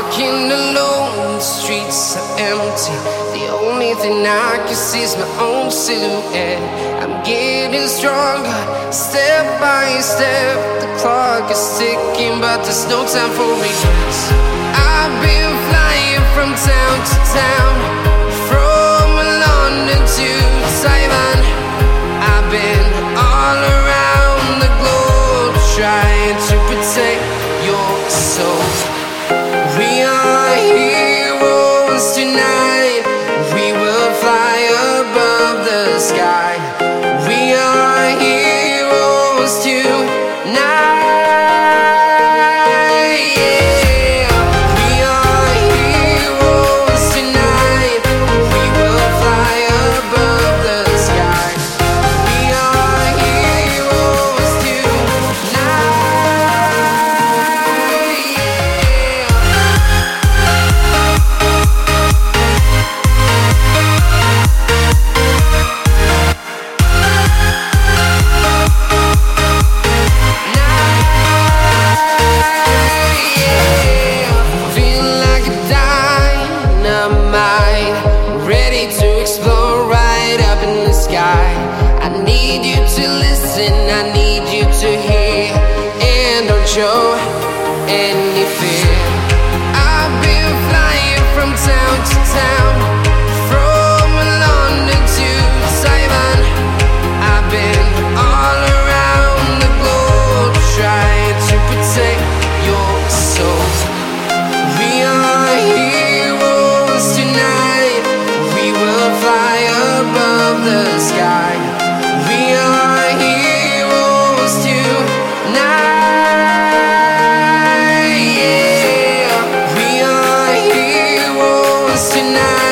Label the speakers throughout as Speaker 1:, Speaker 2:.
Speaker 1: Walking alone, the streets are empty. The only thing I can see is my own silhouette. I'm getting stronger, step by step. The clock is ticking, but there's no time for regrets. I've been flying from town to town, heroes tonight. Yeah. You to listen, I need you to hear, and don't show any fear. Tonight.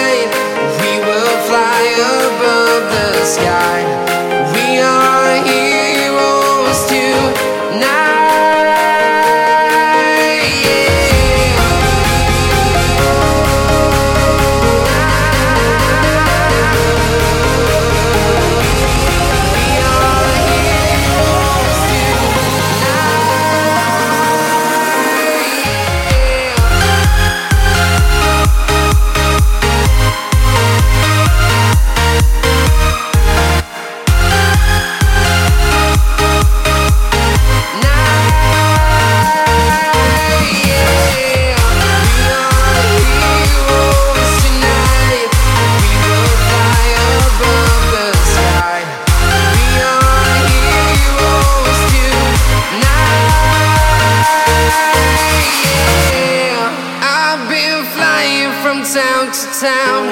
Speaker 1: Flying from town to town,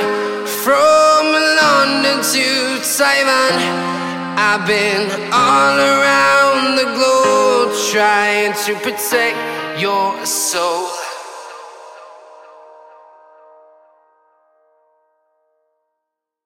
Speaker 1: from London to Taiwan. I've been all around the globe trying to protect your soul.